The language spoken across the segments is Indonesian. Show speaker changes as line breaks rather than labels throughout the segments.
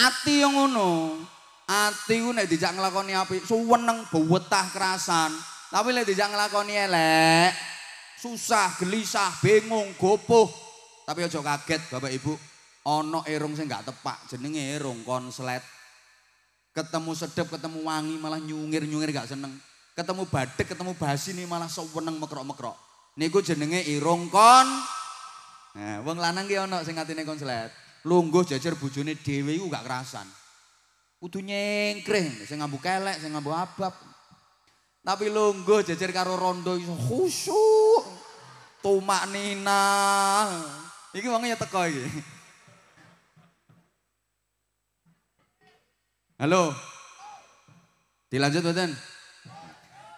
Ati yang ngono. Ati ku nek dijak nglakoni apik suweneng bewetah kerasan. Tapi nek dijak nglakoni elek susah, gelisah, bingung, gopoh. Tapi aja kaget Bapak Ibu, ana erung sing gak tepak jenenge erung konslet. Ketemu sedep, ketemu wangi malah nyungir-nyungir gak seneng. Ketemu badek, ketemu basi nih malah seweneng mekrok-mekrok. Niku jenenge irung kon. Nah, wong lanang ki ana sing atine konslet. Lungguh jajar bojone dhewe iku gak kerasan. kudu nyengkreh sing ngambu kelek sing ngambu abab. Tapi lungguh jejer karo rondo iso khusyuk. Tumak nina. Iki wonge ya teko iki. Halo. Dilanjut mboten?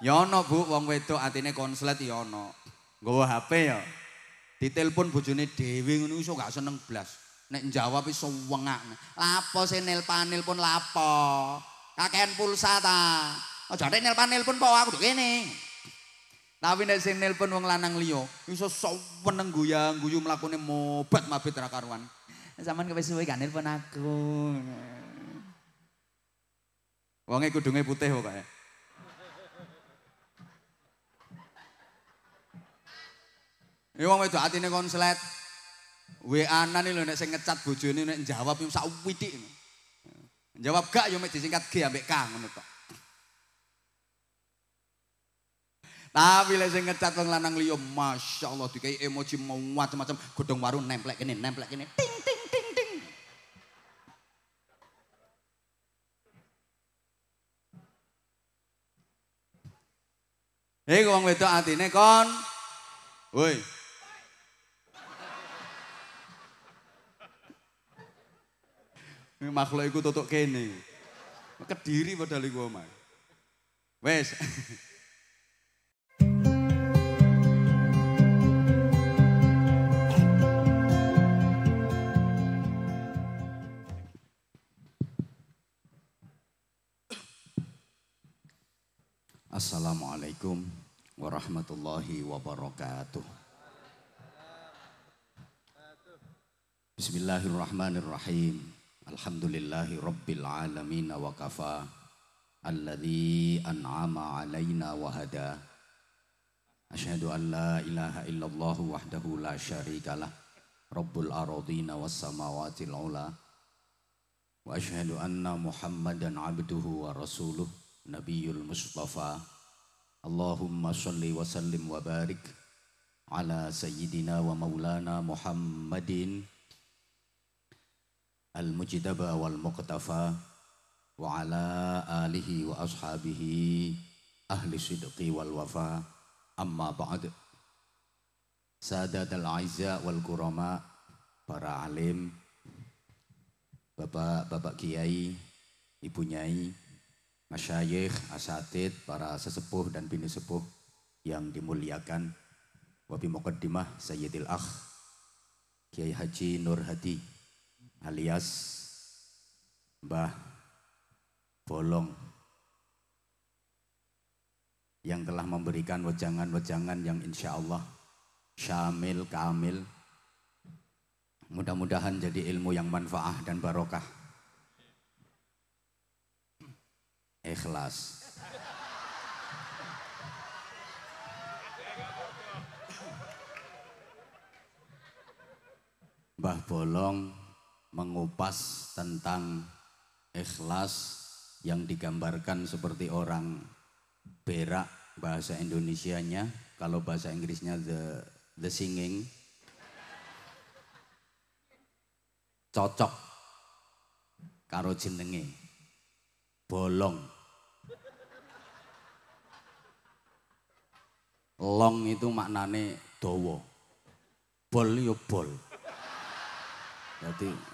Ana bu. Wong wedok atine konslet ya ana nggawa HP ya. Ditelepon bojone dhewe ngono iso gak seneng blas Nek jawab iso wengak. Lapo sing nelpan nelpon lapo? Kakean pulsa ta. Aja nek nelpan nelpon po aku tuh kene. Tapi nek sing nelpon wong lanang liya iso seneng guyang guyu mlakune mobat mabit ra karuan. Zaman kewis suwe kan nelpon aku. Wonge kudunge putih kok kae. Ini wong wedok atine konslet. WA-nan lho nek sing ngecat bojone nek jawab yo sak witik. Jawab gak yo mek disingkat G ambek K ngono tok. Tapi lek sing ngecat wong lanang liya masyaallah dikai emoji macam-macam godhong waru nemplek kene nemplek kene ting ting ting ting. Hei wong wedok atine kon. Woi, makhluk iku tutuk kene. Kediri padahal iku omah. Wes. Assalamualaikum warahmatullahi wabarakatuh. Bismillahirrahmanirrahim. الحمد لله رب العالمين وكفى. الذي أنعم علينا وهدى. أشهد أن لا إله إلا الله وحده لا شريك له. رب الأراضين والسماوات العلى وأشهد أن محمدا عبده ورسوله نبي المصطفى. اللهم صل وسلم وبارك على سيدنا ومولانا محمدٍ al-mujtaba wal muqtafa wa ala alihi wa ashabihi ahli sidqi wal wafa amma ba'd. Sadat al-aizza wal kurama para alim bapak-bapak kiai ibu nyai masyayikh asatid para sesepuh dan bini sepuh yang dimuliakan. Wabi muqaddimah sayyidil akh kiai haji nur hadi alias Mbah Bolong yang telah memberikan wejangan-wejangan yang insya Allah syamil, kamil. Mudah-mudahan jadi ilmu yang manfaah dan barokah. Ikhlas. Mbah Bolong mengupas tentang ikhlas yang digambarkan seperti orang berak bahasa Indonesianya kalau bahasa Inggrisnya the the singing. Cocok karo jenenge bolong. Long itu maknane dowo bol yo bol. Jadi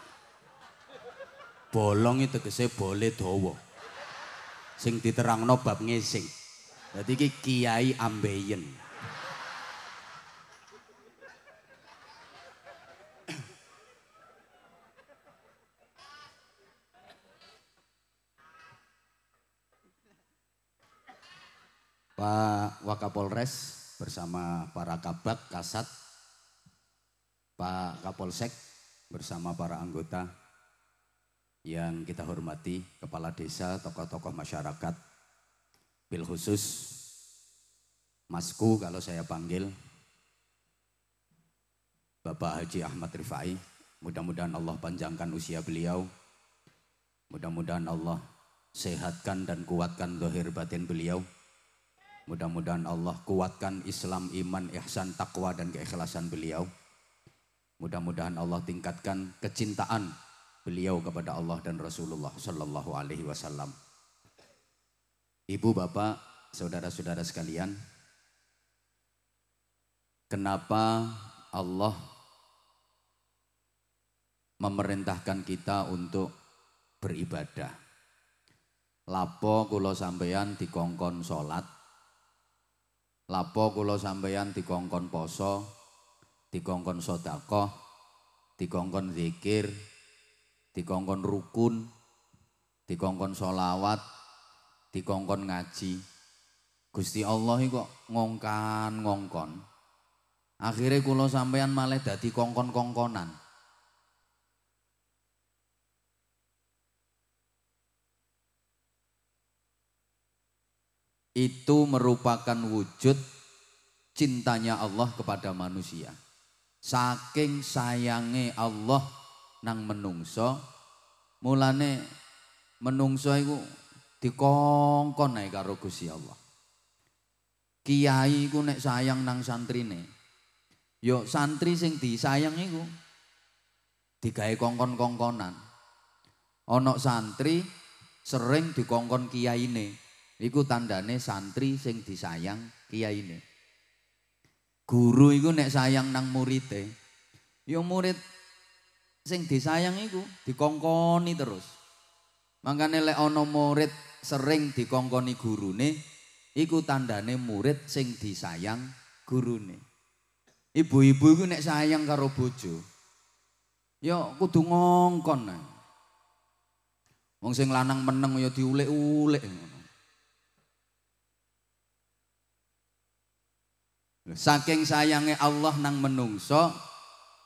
bolong itu tegese boleh dawa. Sing diterangno bab ngising. Dadi iki Kiai Ambeien. Pak Wakapolres bersama para kabak, kasat, Pak Kapolsek bersama para anggota yang kita hormati, kepala desa, tokoh-tokoh masyarakat, bil khusus Masku kalau saya panggil, Bapak Haji Ahmad Rifai, mudah-mudahan Allah panjangkan usia beliau, mudah-mudahan Allah sehatkan dan kuatkan dohir batin beliau, mudah-mudahan Allah kuatkan Islam, iman, ihsan, takwa dan keikhlasan beliau, mudah-mudahan Allah tingkatkan kecintaan beliau kepada Allah dan Rasulullah Sallallahu Alaihi Wasallam. Ibu, bapak, saudara-saudara sekalian, kenapa Allah memerintahkan kita untuk beribadah. Lapo kulo sampeyan dikongkon salat. Lapo kulo sampeyan dikongkon poso, dikongkon sedekah, dikongkon zikir, dikongkon rukun, dikongkon solawat, dikongkon ngaji. Gusti Allah kok ngongkan ngongkon. Akhirnya kulo sampean malah dadi kongkon-kongkonan. Itu merupakan wujud cintanya Allah kepada manusia. Saking sayangnya Allah nang menungso. Mulane menungso iku dikongkon ae karo Gusti Allah. Kiai iku nek sayang nang santrine yo santri sing disayang iku digawe kongkon-kongkonan. Ana santri sering dikongkon kiyaine iku tandane santri sing disayang kiyaine. Guru iku nek sayang nang murite yo murid sing disayang iku dikongkoni terus. Makane lek ana murid sering dikongkoni gurune, iku tandane murid sing disayang gurune. Ibu-ibu iku nek sayang karo bojo, ya kudu ngongkon. Wong sing lanang meneng ya diulek-ulek Saking sayangnya Allah nang menungso,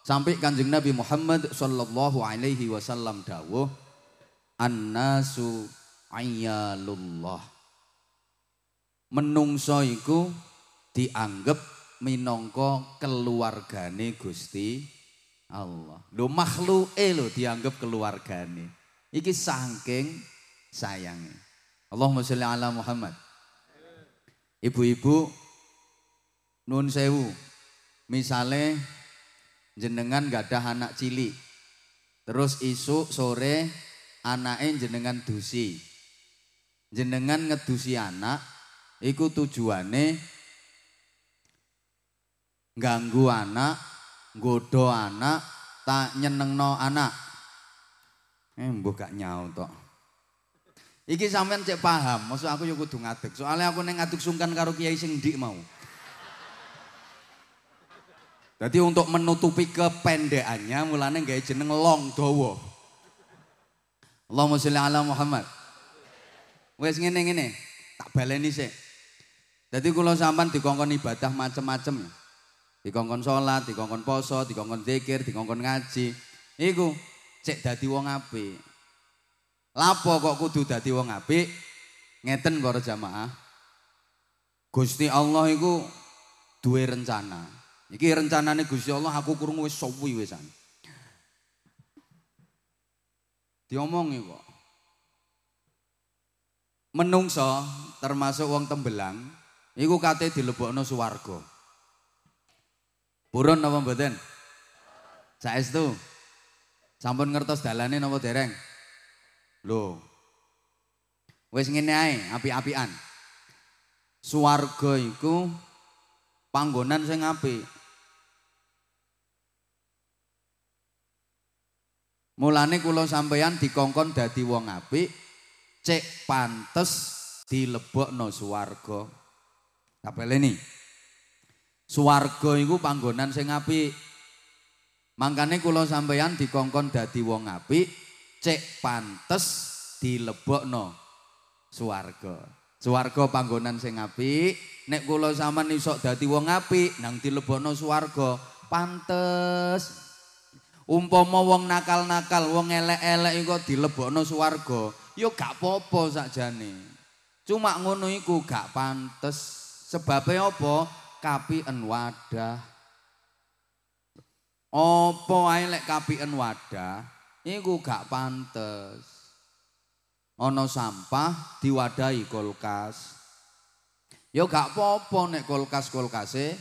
Sampai kanjeng Nabi Muhammad sallallahu alaihi wasallam dawuh annasu ayyalullah. Menungso iku dianggap minangka keluargane Gusti Allah. Lho makhluke lho dianggap keluargane. Iki saking sayange. Allahumma sholli ala Muhammad. Ibu-ibu nun sewu. Misale jenengan gak ada anak cilik. Terus isu sore anaknya jenengan dusi. Jenengan ngedusi anak, iku tujuane ganggu anak, godo anak, tak nyenengno anak. Eh, mbok gak nyau tok. Iki sampean cek paham, maksud aku yo kudu ngadeg. Soalnya aku neng ngadeg sungkan karo kiai sing mau. Jadi untuk menutupi kependekannya mulane gawe jeneng long dawa. Allahumma sholli ala Muhammad. Wes ngene ngene, tak baleni sik. Dadi kula sampean dikongkon ibadah macem-macem. Dikongkon salat, dikongkon poso, dikongkon zikir, dikongkon ngaji. Iku cek dadi wong apik. Lapo kok kudu dadi wong apik? Ngeten para jamaah. Gusti Allah iku duwe rencana. Iki rencanane Gusti Allah aku kurung wis suwi wisan. Diomongi kok. Menungso termasuk wong tembelang iku kate dilebokno swarga. Purun napa mboten? Saestu. Sampun ngertos dalane napa dereng? Lho. Wis ngene ae, api-apian. Swarga iku panggonan sing apik. Mulane kula sampeyan dikongkon dadi wong apik, cek pantes dilebokno swarga. Kapeleni. Swarga iku panggonan sing apik. Mangkane kula sampeyan dikongkon dadi wong apik, cek pantes dilebokno swarga. Swarga panggonan sing apik, nek kula sampean iso dadi wong apik nang dilebokno swarga, pantes Umpama wong nakal-nakal, wong elek-elek iku dilebokno swarga, ya gak apa-apa sakjane. Cuma ngono iku gak pantes. Sebabnya apa? Kapien wadah. Apa ae lek kapien wadah, iku gak pantes. Ana sampah diwadahi kulkas. Ya gak apa-apa nek kulkas-kulkase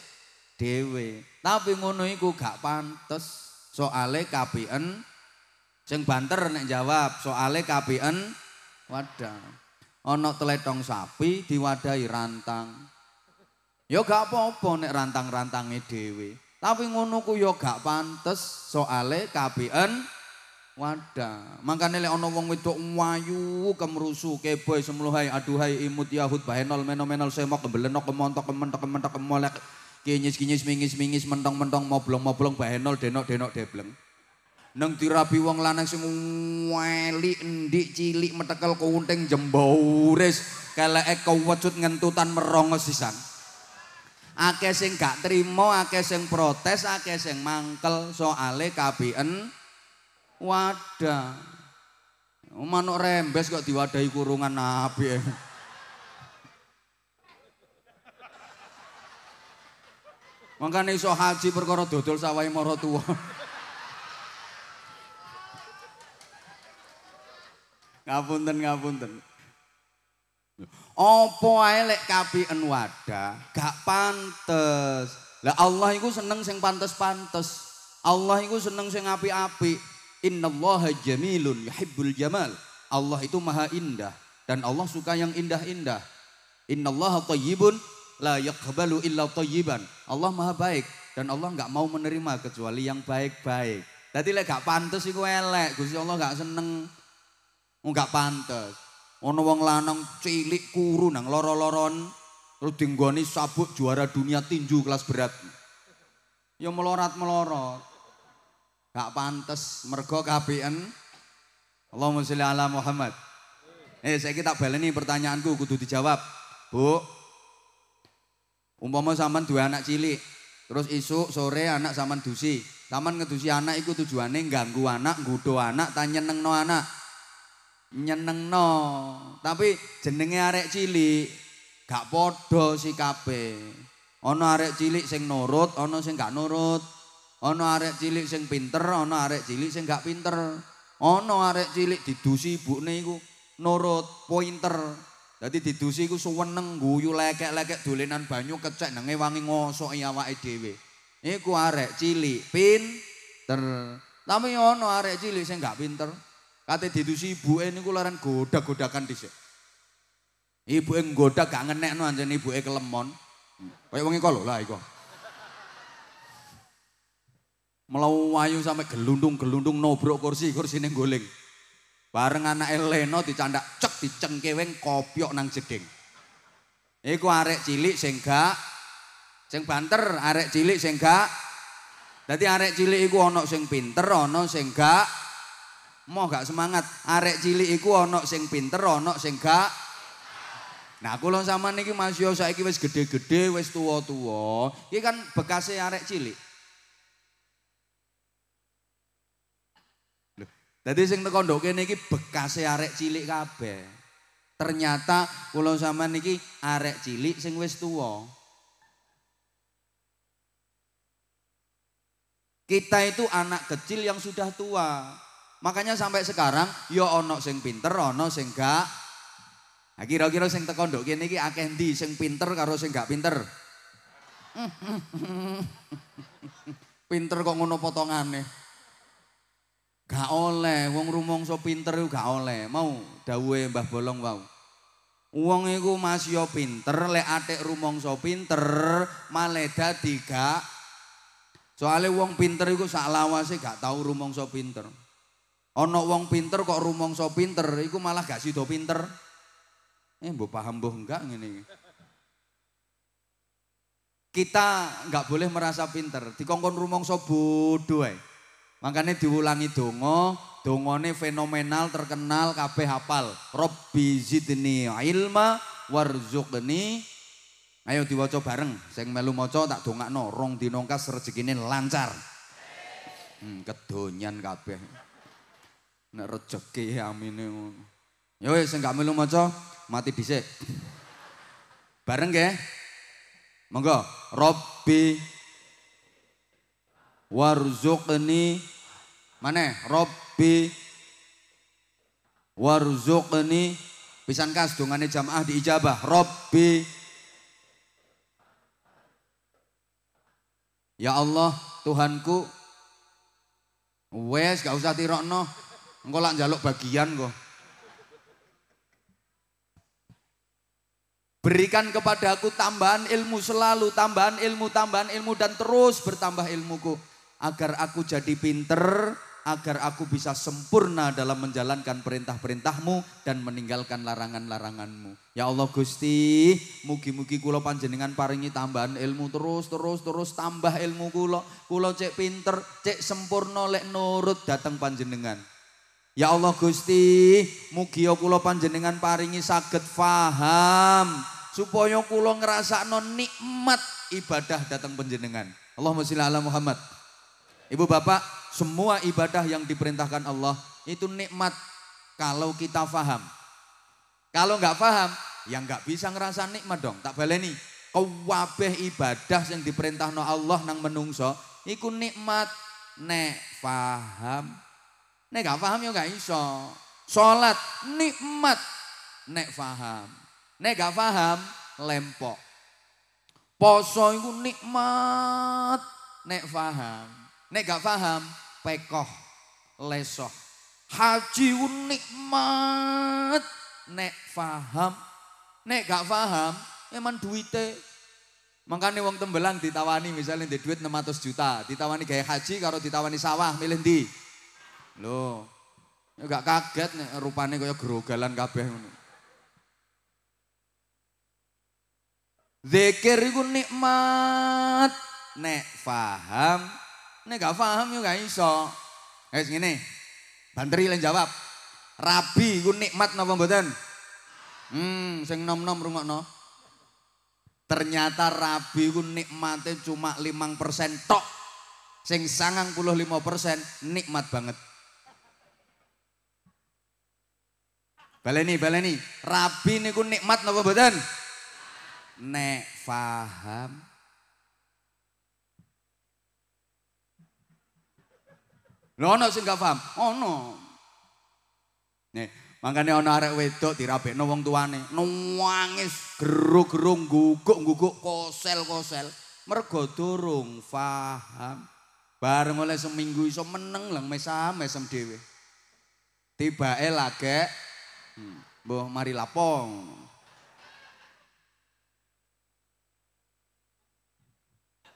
dhewe. Tapi ngono iku gak pantes. Soale kapien sing banter nek jawab soale kapien wadah. Ana teletong sapi diwadahi rantang. Ya gak apa-apa nek rantang-rantange dhewe. Tapi ngono ku ya gak pantes soale kapien wadah. Makane lek ana wong wedok wayu kemrusu keboy semluhai aduhai imut yahud bahenol menomenol semok kebelenok kemontok kementok kementok kemolek kinyis-kinyis mingis-mingis mentong-mentong moblong-moblong bahenol denok-denok debleng. Neng dirabi wong lanang sing weli endik cilik metekel kunting jembores keleke kewecut ngentutan merongos sisan. Akeh sing gak trima, akeh sing protes, akeh sing mangkel soale kabien wadah. Manuk rembes kok diwadahi kurungan nabi. Makanya iso haji perkara dodol sawai mara tuwa. ngapunten ngapunten. Apa ae lek kapien wadah gak pantes. Lah Allah iku seneng sing pantes-pantes. Allah iku seneng sing apik-apik. Innallaha jamilun yuhibbul jamal. Allah itu maha indah dan Allah suka yang indah-indah. Innallaha thayyibun la yaqbalu illa thayyiban. Allah Maha baik dan Allah enggak mau menerima kecuali yang baik-baik. Dadi lek gak pantes iku elek, Gusti Allah enggak seneng. Enggak pantes. Ono wong lanang cilik kuru nang loro-loron terus dinggoni sabuk juara dunia tinju kelas berat. Ya melorat-melorot. Gak pantes mergo kabehen Allahumma sholli ala Muhammad. Eh saya kita baleni pertanyaanku kudu dijawab. Bu, Umpama sampean dua anak cilik, terus isuk sore anak sampean dusi. Sampean ngedusi anak iku tujuane ganggu anak, nggodho anak, ta nyenengno anak. Nyenengno. Tapi jenenge arek cilik gak padha sikape. Ana arek cilik sing nurut, ana sing gak nurut. Ana arek cilik sing pinter, ana arek cilik sing gak pinter. Ana arek cilik didusi ibune iku nurut, pointer. Dadi didusi iku suweneng guyu lekek-lekek dolenan banyu kecek nang wangi ngosoki awake dhewe. Iku arek cilik pinter. Tapi ono arek cilik sing gak pinter. Kate didusi ibuke niku laran godak-godakan dhisik. Ibuke nggodak gak ngenekno anjen ibuke kelemon. Kaya wengi kok lho lah iku. Melau wayu sampe gelundung-gelundung nobrok kursi, kursine goleng. Bareng anak Eleno dicandak cek dicengkeweng kopiok nang jeding. Iku arek cilik sing gak sing banter, arek cilik sing gak. Dadi arek cilik iku ana sing pinter, sing gak. Mau gak semangat. Arek cilik iku ana sing pinter, sing gak. Nah, kula sampean iki Mas Yo saiki wis gedhe-gedhe, wis tuwa-tuwa. Iki kan bekase arek cilik. Dadi sing teko ndok kene iki bekase arek cilik kabeh. Ternyata kula sampean iki arek cilik sing wis tuwa. Kita itu anak kecil yang sudah tua. Makanya sampai sekarang ya ono sing pinter, ono sing gak. Nah, kira-kira sing teko ndok kene iki akeh ndi sing pinter karo sing gak pinter? pinter kok ngono potongane. Gak oleh, wong rumangsa pinter gak oleh. Mau dawuhe Mbah Bolong wau. Wong iku masih pinter, lek atik rumangsa pinter, malah dadi gak. Soale wong pinter iku sak lawase gak tau rumangsa pinter. Ana wong pinter kok rumangsa pinter, iku malah gak sida pinter. Eh mbok paham mbok enggak ngene Kita nggak boleh merasa pinter, dikongkon rumangsa bodoh. Makanya diulangi dongo, dongone fenomenal, terkenal, kabeh hafal. Robbi zidni ilma warzuqni. Ayo diwaca bareng, sing melu maca tak dongakno, rong dinongkas rezekine lancar. Hmm, kedonyan kabeh. Nek rejeki amine ngono. Ya wis sing gak melu maca mati dhisik. Bareng nggih. Monggo, Robbi warzuqni mana Robbi warzuqni pisan kas dongane jamaah diijabah Robbi Ya Allah Tuhanku. Wes gak usah tirokno. Engko lak njaluk bagian kok. Berikan kepadaku tambahan ilmu selalu, tambahan ilmu, tambahan ilmu dan terus bertambah ilmuku agar aku jadi pinter, agar aku bisa sempurna dalam menjalankan perintah-perintahmu dan meninggalkan larangan-laranganmu. Ya Allah Gusti, mugi-mugi kula panjenengan paringi tambahan ilmu terus terus terus tambah ilmu kula. Kula cek pinter, cek sempurna lek nurut datang panjenengan. Ya Allah Gusti, mugi ya kula panjenengan paringi saged faham supaya kula ngrasakno nikmat ibadah datang panjenengan. Allahumma sholli ala Muhammad. Ibu bapak, semua ibadah yang diperintahkan Allah itu nikmat kalau kita faham. Kalau nggak faham, ya nggak bisa ngerasa nikmat dong. Tak baleni. Kewabeh ibadah yang diperintahkan Allah nang menungso, iku nikmat nek faham. Nek gak faham ya gak iso. Salat nikmat nek faham. Nek gak faham lempok. Poso iku nikmat nek faham. Nek gak paham, pekoh, lesoh. Haji nikmat. Nek paham, nek gak paham, emang duitnya. Makanya wong tembelang ditawani misalnya di duit 600 juta, ditawani gaya haji karo ditawani sawah milih di. Loh, gak kaget nek rupane kaya gerogalan kabeh. Zikir iku nikmat nek paham Nek gak paham yo gak iso. Wis ngene. Banteri lan jawab. Rabi ku nikmat napa mboten? Hmm, sing nom-nom rungokno. Ternyata rabi ku nikmate cuma 5% tok. Sing 95% nikmat banget. Baleni, baleni. Rabi niku nikmat napa mboten? Nek paham Lho ono sing gak paham? Ono. Nih, makanya ono arek wedok dirabekno wong tuane, nangis gerung-gerung guguk-guguk kosel-kosel mergo durung paham. Bareng oleh seminggu iso meneng lang mesam-mesem dhewe. Tibake lage hmm, mbah mari lapong.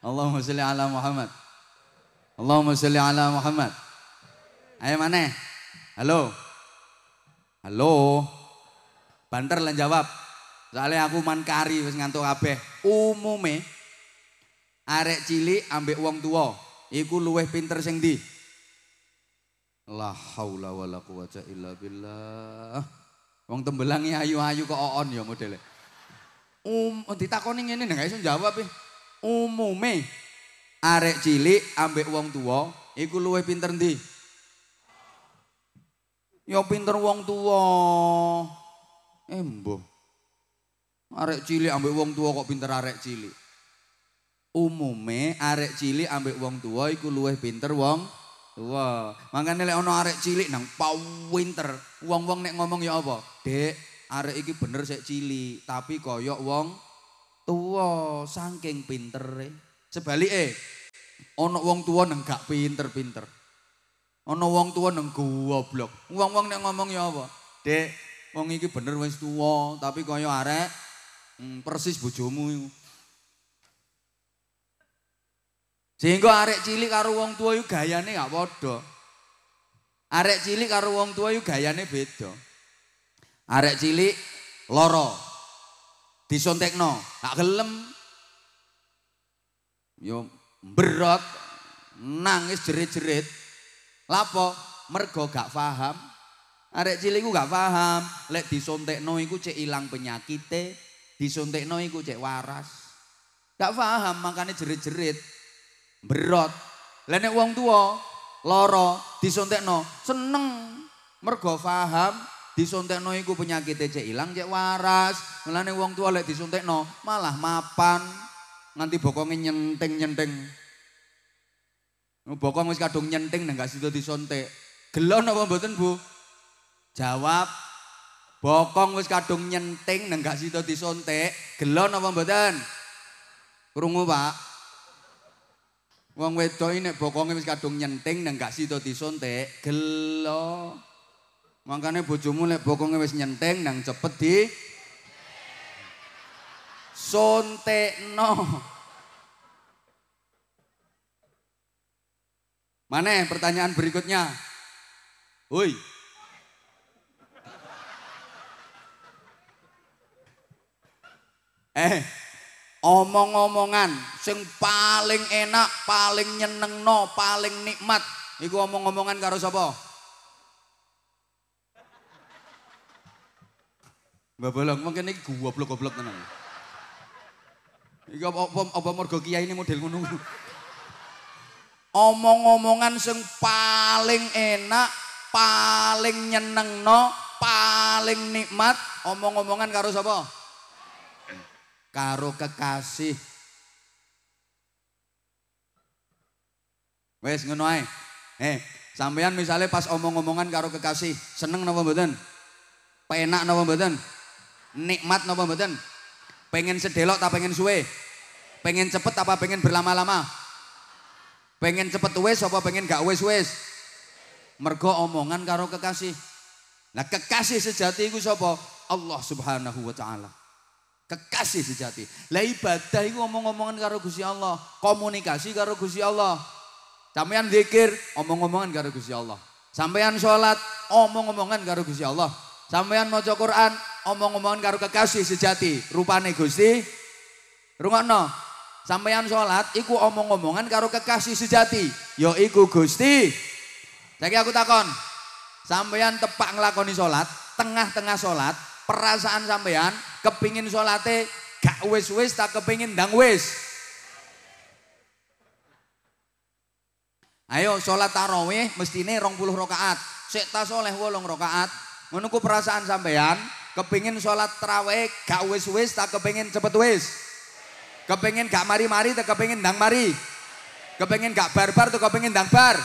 Allahumma sholli ala Muhammad. Allahumma sholli ala Muhammad. Ayo mana? Halo. Halo. Banter lan jawab. Soalnya aku man kari wis ngantuk kabeh. Umume arek cilik ambek wong tua, iku luweh pinter sing ndi? La haula wala quwata illa billah. Wong tembelangi ayu-ayu kok oon ya modele. Um ditakoni ngene nggak iso jawab e. Umume arek cilik ambek wong tua, iku luweh pinter ndi? Ya pinter wong tua. Embo. Arek cilik ambek wong tua kok pinter arek cilik. Umume arek cilik ambek wong tua iku luwih pinter wong tua. Makane lek ana arek cilik nang pinter, wong-wong nek ngomong ya apa? Dek, arek iki bener sik cilik, tapi koyok wong tua saking pintere. Sebalike, ana wong tua nang gak pinter-pinter. Ana wong tua nang goblok. Wong-wong nek ngomong ya apa? Dek, wong iki bener wis tuwa, tapi kaya arek hmm, persis bojomu iku. Sehingga arek cilik karo wong tua iku gayane gak padha. Arek cilik karo wong tua iku gayane beda. Arek cilik loro. Disontekno, gak gelem. Yo berat nangis jerit-jerit. Lapo? Mergo gak paham. Arek cilik ku gak paham. Lek disontekno iku cek ilang penyakite, disontekno iku cek waras. Gak paham makanya jerit-jerit. Berot. Lah nek wong tua loro disontekno seneng mergo paham disontekno iku penyakit cek ilang cek waras mulane wong tua lek disontekno malah mapan nganti bokonge nyenting-nyenting bokong wis kadung nyenting nang gak sido disontek gelon apa mboten Bu? Jawab bokong wis kadung nyenting nang gak sido disontek gelon apa mboten? Krungu Pak. Wong wedok ini bokonge wis kadung nyenting nang gak sida disontek, gelo. Makane bojomu lek bokonge wis nyenting nang cepet di sontekno. Mana pertanyaan berikutnya? Woi. Eh, omong-omongan sing paling enak, paling nyenengno, paling nikmat iku omong-omongan karo sapa? Mbak Bolong, mungkin ini goblok-goblok tenan. Apa apa, apa mergo kiai ini model ngono. Omong-omongan sing paling enak, paling nyenengno, paling nikmat, omong-omongan karo sapa? karo kekasih. Wes ngono ae. Eh, sampean misalnya pas omong-omongan karo kekasih, seneng napa mboten? Penak napa mboten? Nikmat napa mboten? Pengen sedelok tak pengen suwe? Pengen cepet apa pengen berlama-lama? Pengen cepet wes apa pengen gak wes-wes? Mergo omongan karo kekasih. Nah kekasih sejati itu sapa? Allah Subhanahu wa taala. Kekasih sejati. Lah ibadah itu omong-omongan karo Gusti Allah, komunikasi karo Gusti Allah. Sampeyan zikir, omong-omongan karo Gusti Allah. Sampeyan sholat, omong-omongan karo Gusti Allah. Sampeyan maca Quran, omong-omongan karo kekasih sejati. Rupane Gusti Rungokno. Sampeyan sholat iku omong-omongan karo kekasih sejati. Yo iku Gusti. Saiki aku takon. Sampeyan tepak nglakoni sholat, tengah-tengah sholat, perasaan sampeyan kepingin sholate gak wis-wis tak kepingin ndang wis. Ayo sholat tarawih mestine 20 rakaat. Sik ta soleh 8 rakaat. Ngono ku perasaan sampean kepingin sholat tarawih gak wis-wis tak kepingin cepet wis. Kepingin gak mari-mari tak kepingin ndang mari. Kepingin gak barbar tuh kepingin ndang bar.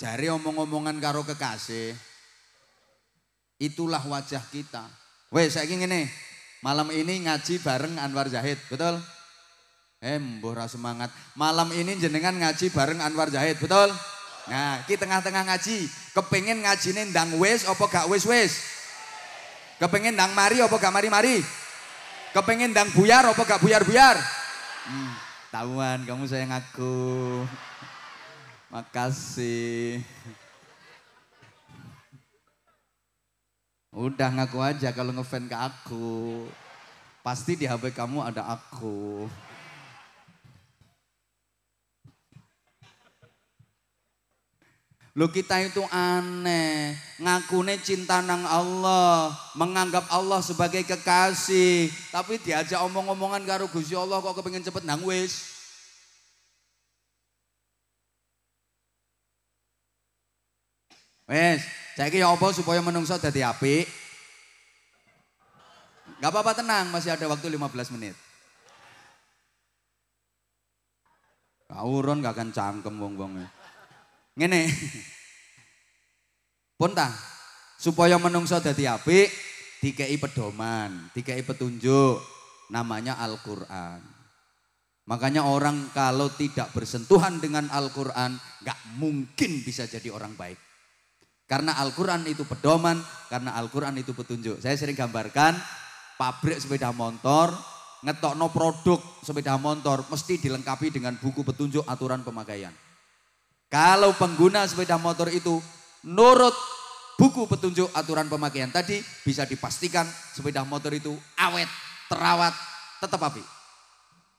Jari omong-omongan karo kekasih. Itulah wajah kita. Wes saya ingin ini malam ini ngaji bareng Anwar Zahid, betul? Eh, mbuh semangat. Malam ini jenengan ngaji bareng Anwar Zahid, betul? Nah, kita tengah-tengah ngaji, kepengen ngaji nih ndang wes apa gak wes wes? Kepengen ndang mari apa gak mari-mari? Kepengen ndang buyar apa gak buyar-buyar? Hmm, tahuan kamu sayang aku. Makasih. Udah ngaku aja kalau ngefan ke aku. Pasti di HP kamu ada aku. Lo kita itu aneh, ngakune cinta nang Allah, menganggap Allah sebagai kekasih, tapi diajak omong-omongan karo Gusti Allah kok kepengen cepet nang wis. Wes, Saiki ya apa supaya menungso dadi apik? Gak apa-apa tenang, masih ada waktu 15 menit. Kawuron gak akan cangkem wong-wong. Ngene. Pun ta, supaya menungso dadi apik, dikei pedoman, dikei petunjuk. Namanya Al-Qur'an. Makanya orang kalau tidak bersentuhan dengan Al-Quran, gak mungkin bisa jadi orang baik. Karena Al-Quran itu pedoman, karena Al-Quran itu petunjuk. Saya sering gambarkan pabrik sepeda motor, ngetokno produk sepeda motor mesti dilengkapi dengan buku petunjuk aturan pemakaian. Kalau pengguna sepeda motor itu nurut buku petunjuk aturan pemakaian tadi bisa dipastikan sepeda motor itu awet, terawat, tetap api.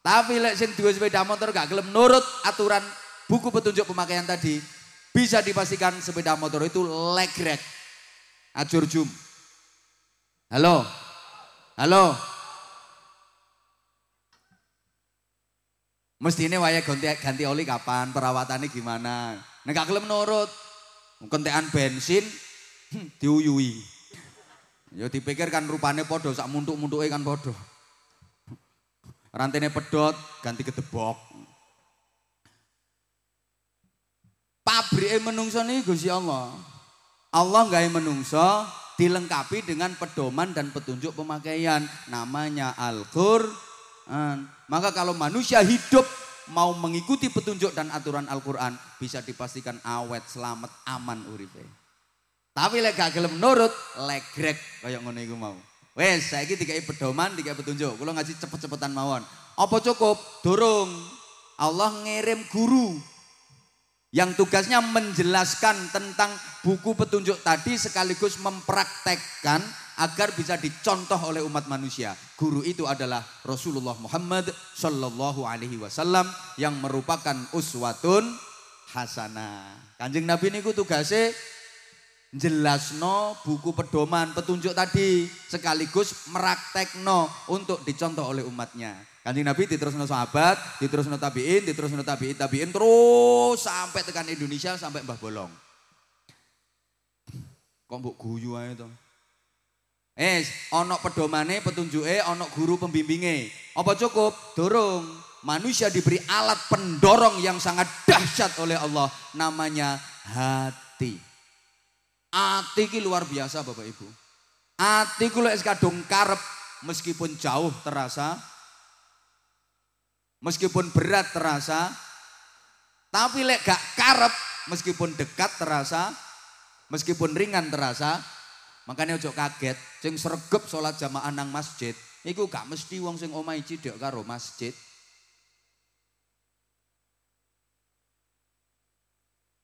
Tapi lek sing dua sepeda motor gak gelem nurut aturan buku petunjuk pemakaian tadi, bisa dipastikan sepeda motor itu legrek. Ajur jum. Halo. Halo. Mesti ini waya ganti, ganti oli kapan, perawatannya gimana? Nek gak gelem nurut, kentekan bensin hmm, diuyui. Ya dipikir kan rupane padha sak muntuk-muntuke kan padha. Rantene pedot ganti kedebok. Pabrike menungso niku Gusti Allah. Allah gawe menungso dilengkapi dengan pedoman dan petunjuk pemakaian namanya Al-Qur'an. Maka kalau manusia hidup mau mengikuti petunjuk dan aturan Al-Quran bisa dipastikan awet, selamat, aman uripe. Tapi lek gak gelem nurut, legrek kaya ngono iku mau. Wes, saiki dikai pedoman, dikai petunjuk. Kula ngaji cepet-cepetan mawon. Apa cukup? Durung. Allah ngirim guru yang tugasnya menjelaskan tentang buku petunjuk tadi sekaligus mempraktekkan agar bisa dicontoh oleh umat manusia. Guru itu adalah Rasulullah Muhammad Shallallahu Alaihi Wasallam yang merupakan uswatun hasanah. Kanjeng Nabi ini tugasnya jelasno buku pedoman petunjuk tadi sekaligus meraktekno untuk dicontoh oleh umatnya. Kanjeng Nabi diterusno sahabat, diterusno tabiin, diterusno tabiin, tabiin terus sampai tekan Indonesia sampai Mbah Bolong. Kok mbok guyu ae to? Eh, onok pedomane, petunjuke, onok guru pembimbinge. Apa cukup? Dorong. Manusia diberi alat pendorong yang sangat dahsyat oleh Allah. Namanya hati. Hati ki luar biasa Bapak Ibu. Hati ku lek karep meskipun jauh terasa. Meskipun berat terasa. Tapi lek gak karep meskipun dekat terasa. Meskipun ringan terasa, Makanya ojo kaget, sing sregep sholat jamaah nang masjid, iku gak mesti wong sing omahe cidhek karo masjid.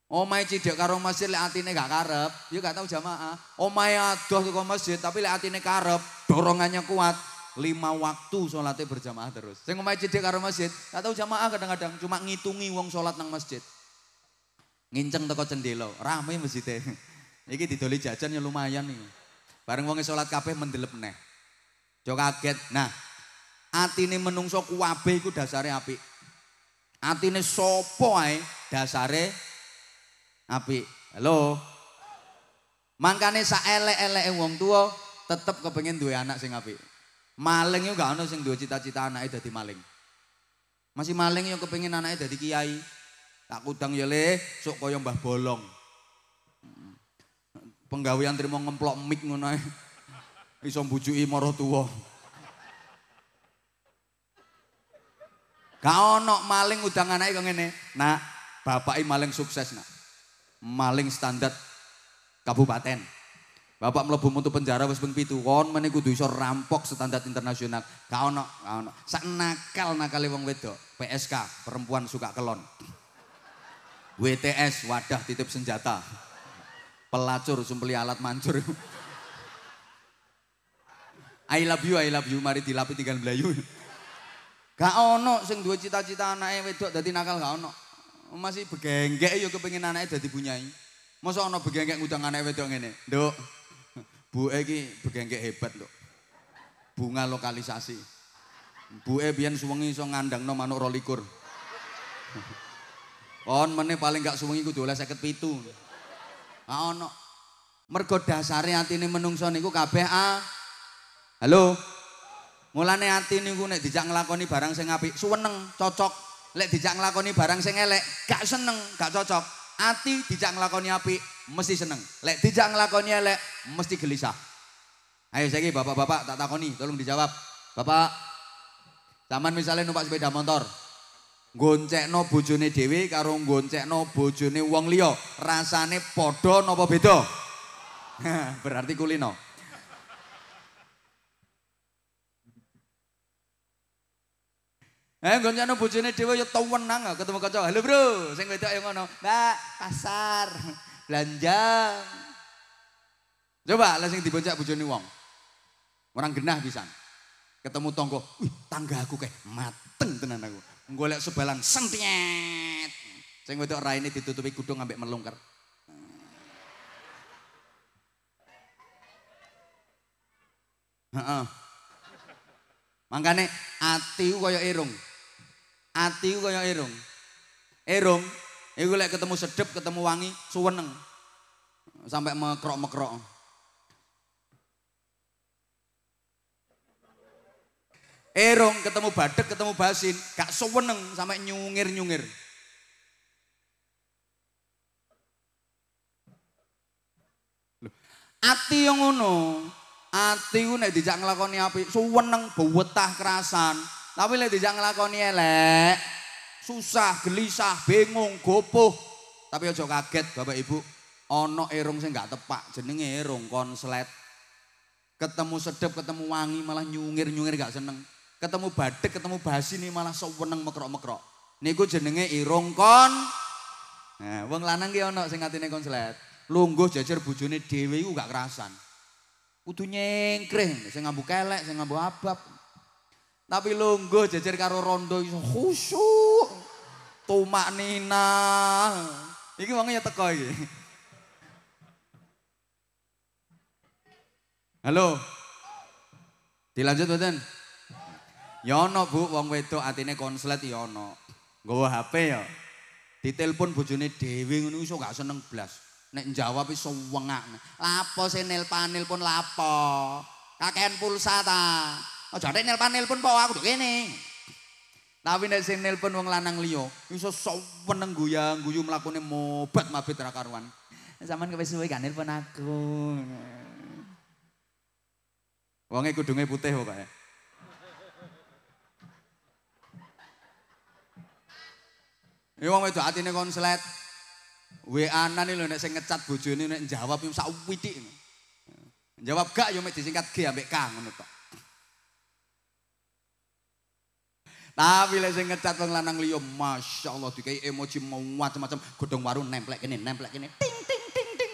Omahe cidhek karo masjid lek atine gak karep, ya gak tau jamaah. Omahe adoh ke masjid tapi lek atine karep, dorongannya kuat. Lima waktu sholatnya berjamaah terus. Sing omahe cidhek karo masjid, gak tau jamaah kadang-kadang cuma ngitungi wong sholat nang masjid. Nginceng teko cendelo, rame masjidnya. Iki didoli jajan ya lumayan nih. Bareng wong sholat kabeh mendelep neh. Jo kaget. Nah, atine menungso kuwabe iku dasare apik. Atine sapa ae dasare apik. Halo. Mangkane sak elek-eleke wong tua tetep kepengin duwe anak sing apik. Maling yo gak ono sing duwe cita-cita anake dadi maling. Masih maling yo kepengin anake dadi kiai. Tak kudang yo le, sok kaya Mbah Bolong. Penggawean terima ngemplok mik ngono ae. Iso mbujuki marang tuwa. Gak ono maling udang anake kok ngene. Nak, bapake maling sukses, Nak. Maling standar kabupaten. Bapak mlebu mutu penjara wis ping 7. Kon meneh kudu iso rampok standar internasional. Gak ono, gak ono. Sak nakal nakale wong wedok. PSK, perempuan suka kelon. WTS, wadah titip senjata. Pelacur sumpeli alat mancur. I love you, I love you, mari dilapi tinggal belayu. Gak ono sing dua cita-cita anaknya wedok dadi nakal gak ono. Masih begenggek yo kepengin anaknya dadi bunyai. Masa ono begenggek ngudang anaknya wedok ngene. Nduk. Bu iki begenggek hebat, Nduk. Bunga lokalisasi. Bu e biyen suwengi iso ngandangno manuk rolikur. Kon meneh paling gak suwengi kudu oleh 57. Ono. Mergo dasare atine menungso niku kabeh ah. Halo. Mulane ati niku nek dijak nglakoni barang sing apik, suweneng, cocok. Lek dijak nglakoni barang sing elek, gak seneng, gak cocok. Ati dijak nglakoni apik, mesti seneng. Lek dijak nglakoni elek, mesti gelisah. Ayo saiki bapak-bapak tak takoni, tolong dijawab. Bapak, zaman misalnya numpak sepeda motor, goncekno bojone dhewe karo goncekno bojone wong liya. Rasane padha napa beda? Berarti kulino. Eh goncekno bojone dhewe ya tewenang ketemu kanca halo bro. Sing wedok ya ngono. Mbak pasar. Belanja. Coba lah sing diboncek bojone wong. Orang genah pisan. Ketemu tonggo wih tangga aku kayak mateng tenan aku golek sebalan sentiet. Sing wedok raine ditutupi kudung ambek melungker. Heeh. Mangkane ati ku kaya irung. Ati ku kaya irung. Irung Iku lek ketemu sedep, ketemu wangi, suweneng. Sampai mekrok-mekrok. Erong ketemu badek, ketemu basin, gak suweneng sampai nyungir-nyungir. Ati yang ngono, ati ku nek dijak nglakoni apik, suweneng bewetah kerasan. Tapi nek dijak nglakoni elek, susah, gelisah, bingung, gopoh. Tapi aja kaget Bapak Ibu, ana erung sing gak tepak, jenenge erung konslet. Ketemu sedep, ketemu wangi malah nyungir-nyungir gak seneng. Ketemu badek, ketemu basi ini malah seweneng mekrok-mekrok. Niku jenenge irung kon. Nah, wong lanang ki ana sing atine konslet. lungguh jajar bojone dhewe iku gak kerasan. Kudu nyengkring, sing ngambu kelek, sing ngambu abab. Tapi lungguh jajar karo rondo iso khusyuk. Tumak nina. Iki wonge ya teko iki. Halo. Dilanjut mboten? Ya ana Bu, wong wedok atine konslet ya ana. Nggawa HP ya. Ditelepon bojone dhewe ngono iso gak seneng blas. Nek jawab iso wengak. Lapo sing nelpon-nelpon lapo? Kakean pulsa ta. Aja nek nelpon-nelpon po aku kene. Tapi nek sing nelpon wong lanang liya, iso seneng guyang guyu mlakune mobat mabit ra karuan. Saman kewis suwe gak nelpon aku. Wonge kudunge putih kok Ya wong wedok atine konslet. WA-nan lho nek sing ngecat bojone nek jawab yo sak witik. Jawab gak yo mek disingkat G ambek K ngono tok. Tapi lek sing ngecat wong lanang liya masyaallah dikai emoji macam-macam godhong waru nemplek kene nemplek kene ting ting ting ting.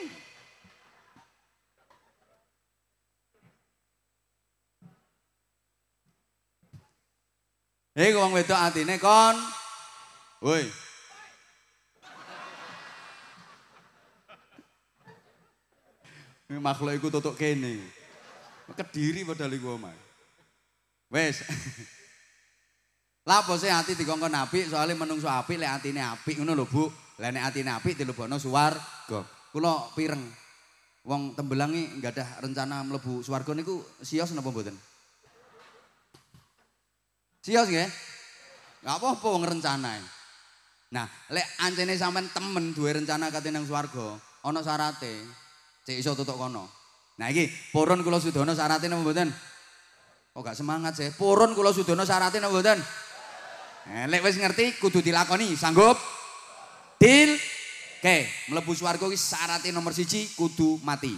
Hei wong wedok atine kon. Woi, makhluk iku tutuk kene. Kediri padahal iku omah. Wes. Lah apa sih ati dikongkon apik soalnya menungso apik lek atine apik ngono lho Bu. Lah nek atine apik dilebokno swarga. Kula pireng. Wong Tembelangi enggak ada rencana mlebu swarga niku sios napa mboten? Sios nggih? Enggak apa-apa wong rencana. Nah, lek ancene sampean temen duwe rencana kate nang swarga, ana syarate. Cek iso tutuk kono. Nah iki purun kula sudono syaraté napa mboten? Kok gak semangat sih? Purun kula sudono syaraté napa mboten? Eh, lek wis ngerti kudu dilakoni, sanggup? Dil. Oke, mlebu swarga iki syaratnya nomor siji kudu mati.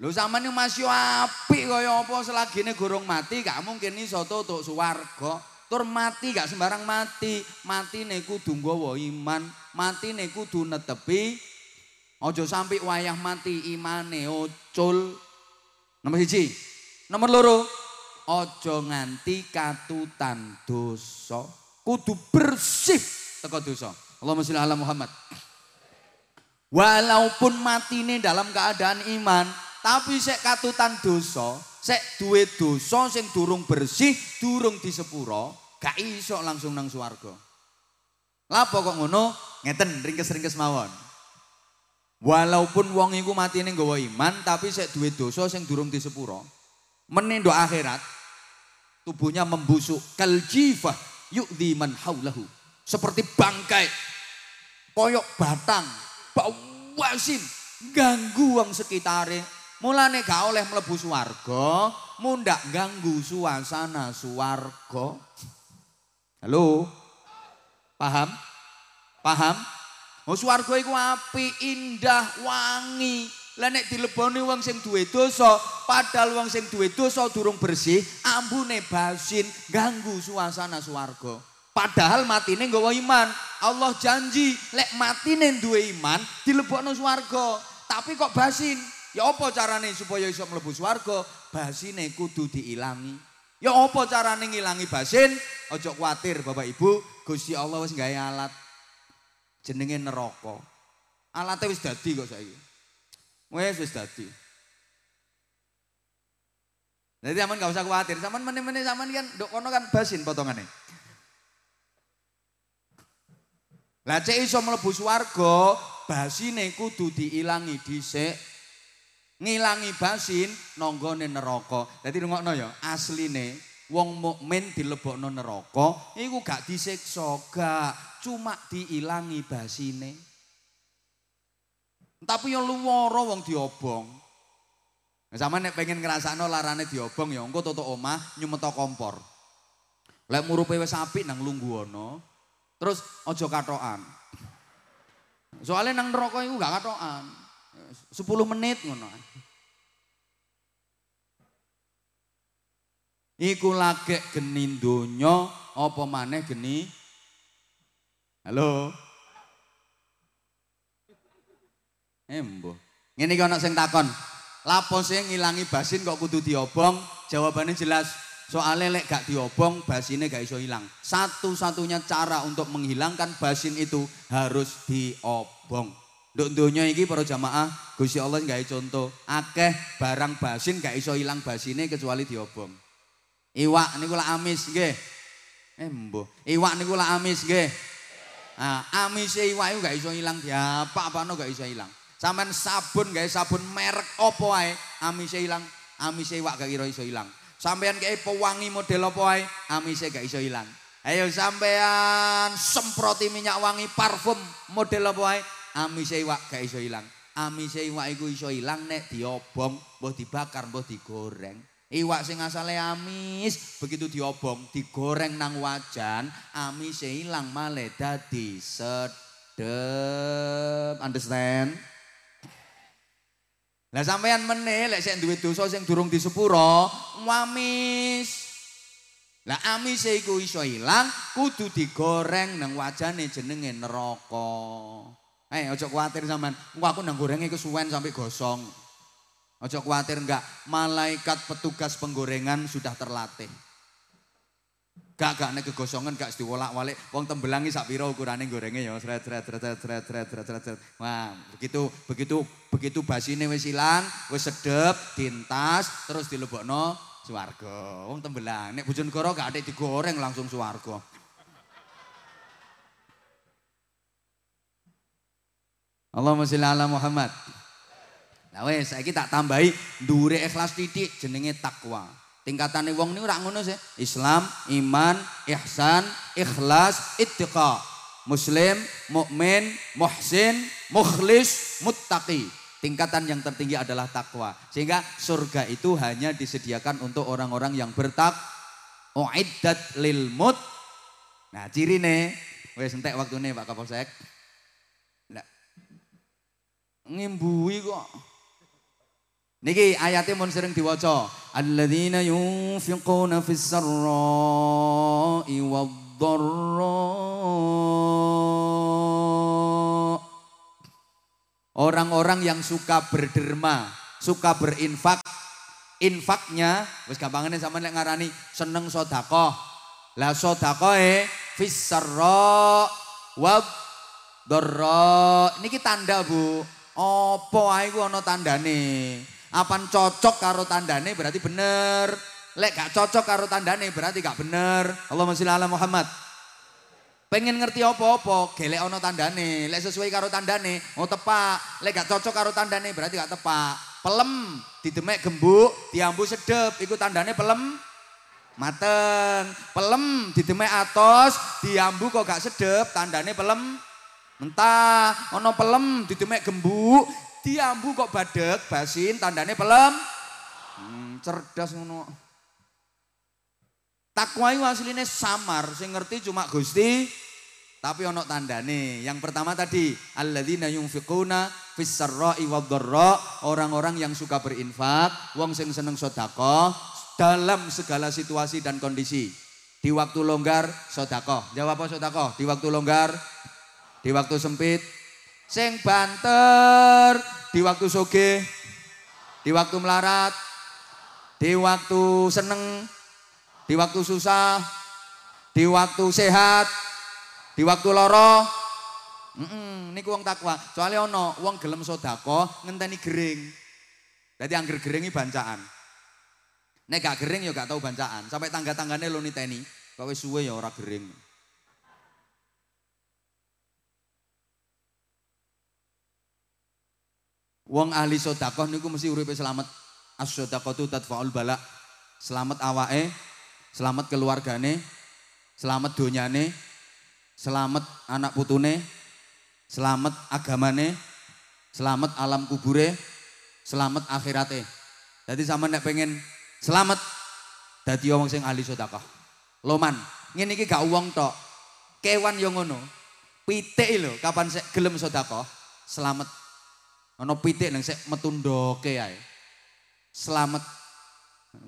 Lho sampean masih apik kaya apa selagine gorong mati gak mungkin iso tutuk swarga. Tur mati gak sembarang mati. Mati ne kudu nggawa iman, mati ne kudu netepi aja sampai wayah mati imane ucul. Nomor siji. Nomor loro, aja nganti katutan dosa. Kudu bersih teko dosa. Allahumma sholli ala Muhammad. Walaupun matine dalam keadaan iman, tapi sek katutan dosa, sek duwe dosa sing durung bersih, durung disepuro, gak iso langsung nang swarga. Lapo kok ngono? Ngeten ringkes-ringkes mawon. Walaupun wong iku matine nggawa iman tapi sik duwe dosa sing durung disepuro. Menendo akhirat tubuhnya membusuk kaljifah yu'dhi man haulahu. Seperti bangkai koyok batang bau wasin ganggu wong sekitare Mulane gak oleh mlebu swarga, mundak ganggu suasana swarga. Halo? Paham? Paham? Oh swarga iku api, indah, wangi. Lah nek dileboni wong sing duwe dosa, padahal wong sing duwe dosa durung bersih, ambune basin ganggu suasana swarga. Padahal matine nggawa iman. Allah janji lek matine duwe iman dilebokno swarga. Tapi kok basin? Ya apa carane supaya iso mlebu swarga? Basine kudu diilangi. Ya apa carane ngilangi basin? Ojo khawatir Bapak Ibu, Gusti Allah wis gawe alat jenenge neraka. Alate wis dadi kok saiki. Wis wis dadi. Jadi aman gak usah khawatir. Saman meneh-meneh saman kan ndok kono kan basin potongane. Lah cek iso mlebu swarga, basine kudu diilangi dhisik Ngilangi basin nanggone neraka. Dadi rungokno ya, asline wong mukmin dilebokno neraka iku gak disiksa, gak cuma diilangi basine. Tapi yang luwara wong diobong. Sama nek pengen ngrasakno larane diobong ya engko tutuk omah nyumeto kompor. Lek murupe wis apik nang lungguh ana, terus aja katokan. Soalnya nang neraka iku gak katokan. 10 menit ngono. Iku lagi geni donya apa maneh geni Halo. Embo. Ngene iki ana sing takon. Lapo sing ngilangi basin kok kudu diobong? Jawabannya jelas. Soalnya lek gak diobong basinnya gak iso hilang. Satu-satunya cara untuk menghilangkan basin itu harus diobong. Nduk donya iki para jamaah, Gusti Allah gawe contoh, akeh barang basin gak iso hilang basine kecuali diobong. Iwak niku lak amis nggih. Embo. Iwak niku lak amis nggih. Nah, amise iwak iku gak iso hilang diapa-apano gak iso hilang. Sampeyan sabun gawe sabun merek apa wae, amise ilang, amise iwak gak kira iso ilang. Sampeyan kayak pewangi model apa wae, amise gak iso ilang. Ayo sampean semproti minyak wangi parfum model apa wae, amise iwak gak iso ilang. Amise iwak iku iso ilang nek diobong, mbah dibakar, mbah digoreng. Iwak sing asale amis, begitu diobong, digoreng nang wajan, amise ilang malah dadi sedep. Understand? Lah sampean meneh lek sing duwe dosa sing durung disepuro, wamis. Lah amis iku iso ilang kudu digoreng nang wajane jenenge neraka. Eh, ojo khawatir sampean. Engko aku nang gorenge kesuwen sampai gosong. Ojo khawatir enggak, malaikat petugas penggorengan sudah terlatih. Gak gak nek kegosongan gak mesti walik wong tembelangi sak pira ukurane gorenge ya sret sret sret sret sret sret sret. Wah, begitu begitu begitu basine wis ilang, wis sedep, dintas terus dilebokno swarga. Wong tembelang nek bojone gak ate digoreng langsung swarga. Allahumma sholli ala Muhammad. Nah wes saiki tak tambahi ndure ikhlas titik jenenge takwa. Tingkatane wong niku ora ngono sih. Islam, iman, ihsan, ikhlas, ittiqa. Muslim, mukmin, muhsin, mukhlis, muttaqi. Tingkatan yang tertinggi adalah takwa. Sehingga surga itu hanya disediakan untuk orang-orang yang bertak uiddat lil mut. Nah, ciri nih, wes entek waktune Pak Kapolsek. Ngimbui kok. Niki ayatnya mun sering diwaca. Alladzina yunfiquna fis sarra'i wadh-dharra. Orang-orang yang suka berderma, suka berinfak, infaknya wis gampangane sama nek ngarani seneng sedekah. Lah sedekahe fis sarra wadh dharra. Niki tanda, Bu. Apa ae ku ana tandane? Apan cocok karo tandane berarti bener. Lek gak cocok karo tandane berarti gak bener. Allahumma sholli ala Muhammad. Pengen ngerti apa-apa, gelek ana tandane. Lek sesuai karo tandane, oh tepak. Lek gak cocok karo tandane berarti gak tepak. Pelem, didemek gembuk, diambu sedep, iku tandane pelem mateng. Pelem didemek atos, diambu kok gak sedep, tandane pelem mentah. Ono pelem didemek gembuk, diambu kok badek basin tandane pelem. Hmm, cerdas ngono. Takwa itu aslinya samar sing ngerti cuma Gusti tapi ono tandane. Yang pertama tadi alladzina yunfiquna fis sarra'i orang-orang yang suka berinfak wong sing seneng sedekah dalam segala situasi dan kondisi. Di waktu longgar sedekah. Jawab apa sedekah? Di waktu longgar di waktu sempit sing banter di waktu soge, di waktu melarat, di waktu seneng, di waktu susah, di waktu sehat, di waktu loro. Mm -mm, ini uang takwa. Soalnya ono uang gelem sodako ngenteni gering. Jadi angger gering ini bancaan. Nek gak gering ya gak tahu bancaan. Sampai tangga-tanggane lo niteni. Kau suwe ya ora gering. Wong ahli sedekah niku mesti uripe selamat. As-sadaqatu tadfa'ul bala. Selamat awake, selamat keluargane, selamat donyane, selamat anak putune, selamat agamane, selamat alam kubure, selamat akhirate. Jadi sama nek pengen selamat dadi wong sing ahli sedekah. Loman, ngene iki gak wong tok. Kewan yo ngono. Pitik lho, kapan sik gelem sedekah, selamat Ono pitik nang sik metu ndoke ae. Selamat.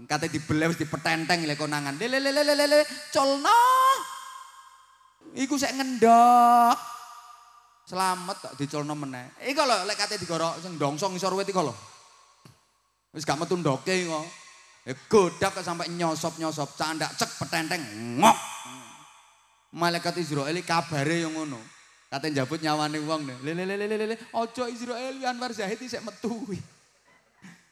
Kate dibeleh wis dipetenteng le konangan. Le le le le le colno. Iku sik ngendok. Selamat kok dicolno meneh. Iku lho lek kate digorok sing ndongsong ngisor wit iku lho. Wis gak metu ndoke kok. Ya godak sampai nyosop-nyosop, candak cek petenteng ngok. Malaikat Israel kabare yang ngono. Kate njabut nyawane wong nih. Le le le le le le. Ojo Israel Anwar Zahid isek metu kuwi.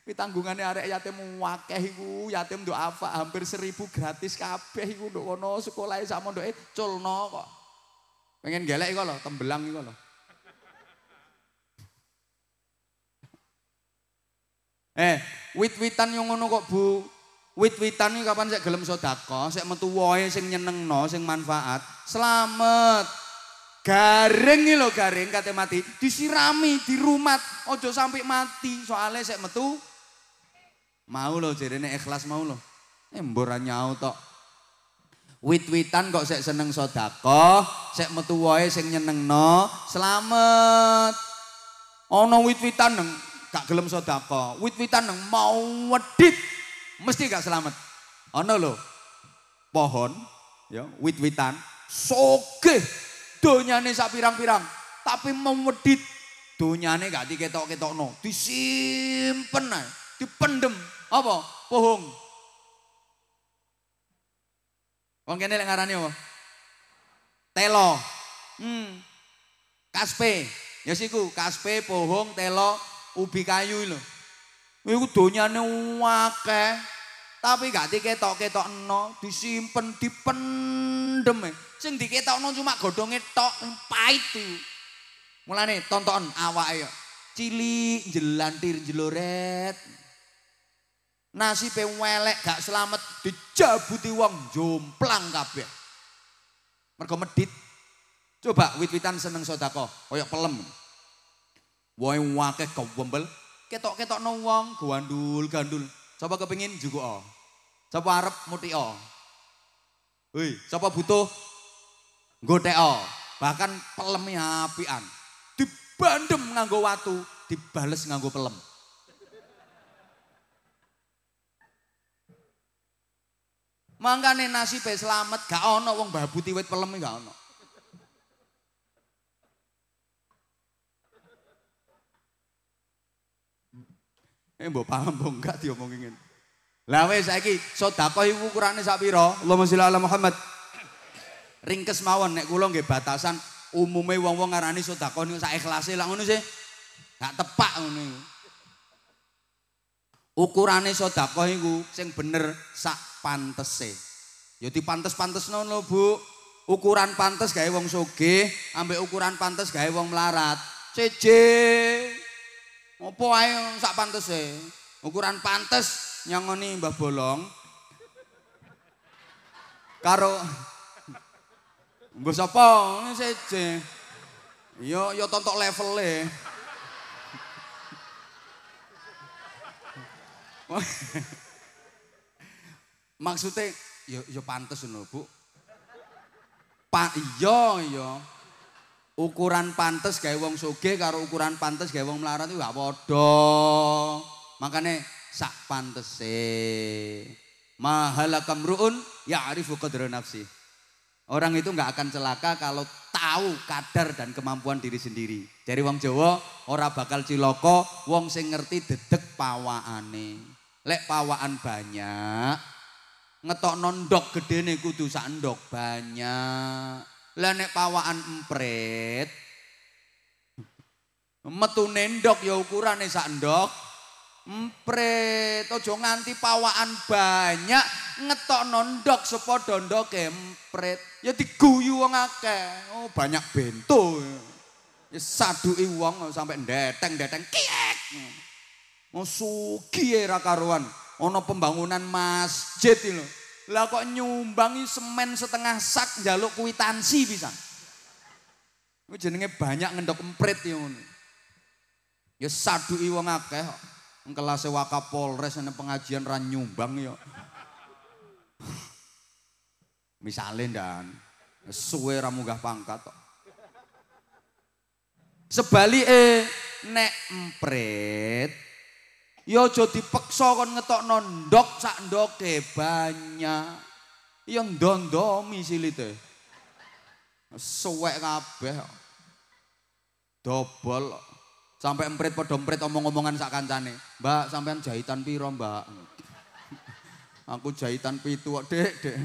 Kuwi tanggungane arek yatim wakeh iku, yatim nduk apa hampir seribu gratis kabeh iku nduk kono sekolahe sak mondoke culno kok. Pengen gelek iku lho, tembelang iku lho. Eh, wit-witan yang ngono kok Bu. Wit-witan iki kapan sik gelem sedekah, sik metu wohe sing nyenengno, sing manfaat. Selamat. Garing lho garing kate mati, disirami, dirumat, ojo sampai mati. Soalnya saya metu mau lho jarene ikhlas mau lho. Eh mbora nyau tok. Wit-witan kok sik seneng sedekah, sik metu wae sing nyenengno, selamat. Ana wit-witan nang gak gelem sedekah, wit-witan nang mau wedit, mesti gak selamat. Ana lho. Pohon ya, wit-witan sogeh donyane sak pirang-pirang, tapi memedit donyane gak diketok-ketokno, disimpen ae, dipendem. Apa? Pohong. Wong kene lek ngarani apa? Telo. Hmm. Kaspe. Ya siku, kaspe, pohong, telo, ubi kayu lho. Iku donyane akeh. Tapi gak diketok-ketokno, disimpen, dipendem. Sing diketokno cuma godhonge tok, pahit tuh. Mulane tonton awake yo. Cilik jelantir jeloret. Nasibe welek gak selamat dijabuti wong jomplang kabeh. Mergo medit. Coba wit-witan seneng sedekah, koyo pelem. Wae wakeh kewembel, ketok-ketokno wong gandul-gandul. Coba kepengin juga oh. Coba arep muti oh. Wih, coba butuh gotheo. Bahkan peleme apian. Dibandem nganggo watu, dibales nganggo pelem. Mangkane nasibe selamat gak ono wong babuti wit pelem gak ono. Eh mbok paham mbok enggak diomongin. Lah wis saiki sedekah iku ukurane sak pira? Allahumma sholli ala Muhammad. ringkes mawon nek kula nggih batasan umume wong-wong ngarani sedekah niku sak ikhlase lak ngono sih. Gak tepak ngono iku. Ukurane sedekah iku sing bener sak pantese. Ya dipantes-pantesno lho, Bu. Ukuran pantes gawe wong sugih, ambek ukuran pantes gawe wong melarat. Ceje. Apa ae sak pantese. Ukuran pantes nyangoni Mbah Bolong. Karo Mbok sapa? Seje. Yo yo tontok levele. Maksudnya yo yo pantes ngono, Bu. Pak iya iya. Ukuran pantes gawe wong sugih karo ukuran pantes gawe wong melarat itu gak padha. Makane sak pantese. Mahalakam ruun ya'rifu qadra nafsi. Orang itu nggak akan celaka kalau tahu kadar dan kemampuan diri sendiri. Jadi wong Jawa ora bakal ciloko, wong sing ngerti dedek pawaane. Lek pawaan banyak, ngetok nondok gedene kudu sak ndok banyak. Lah nek pawakan empret. Metu nendok ya ukurane sak ndok. Empret aja nganti pawakan banyak ngetokno ndok sepadha ndoke empret. Ya diguyu wong akeh. Oh banyak bento. Ya saduki wong sampe ndeteng-ndeteng kiek. Oh, Mau sugih ra karuan. Ana pembangunan masjid lho. Lah kok nyumbangi semen setengah sak jaluk kuitansi bisa. Ini jenenge banyak ngendok emprit ya Ya sadui wong akeh kok. Kelas Wakapolres ana pengajian ra nyumbang ya. Misale dan suwe ra munggah pangkat kok. Sebalike nek emprit ya aja dipeksa kon ngetokno ndok sak ndoke banyak. Ya ndondomi silite. Suwek kabeh. Dobol sampai emprit padha emprit omong-omongan sak kancane. Mbak, sampean jahitan piro, Mbak? Aku jahitan pitu kok, Dek, Dek.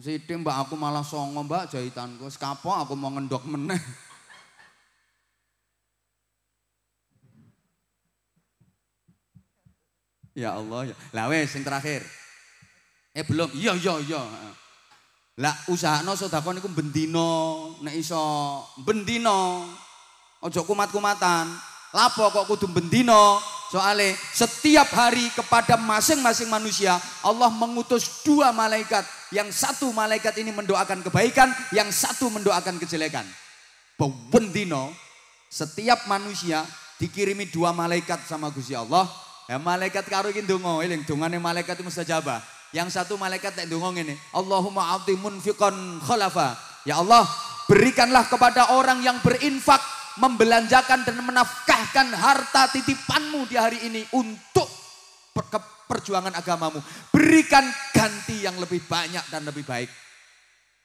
Sithik Mbak aku malah songo, Mbak, jahitanku. Wis kapok aku mau ngendok meneh. Ya Allah ya. Lah wis sing terakhir. Eh belum. Iya iya iya. Lah usahano sedekah niku bendino nek iso bendino. Ojo kumat-kumatan. Lapo kok kudu bendino? Soale setiap hari kepada masing-masing manusia Allah mengutus dua malaikat. Yang satu malaikat ini mendoakan kebaikan, yang satu mendoakan kejelekan. Bendino setiap manusia dikirimi dua malaikat sama Gusti Allah Ya malaikat karo iki ndonga, eling dongane malaikat mustajabah. Yang satu malaikat nek ndonga ngene, Allahumma a'ti munfiqan khalafa. Ya Allah, berikanlah kepada orang yang berinfak, membelanjakan dan menafkahkan harta titipanmu di hari ini untuk perjuangan agamamu. Berikan ganti yang lebih banyak dan lebih baik.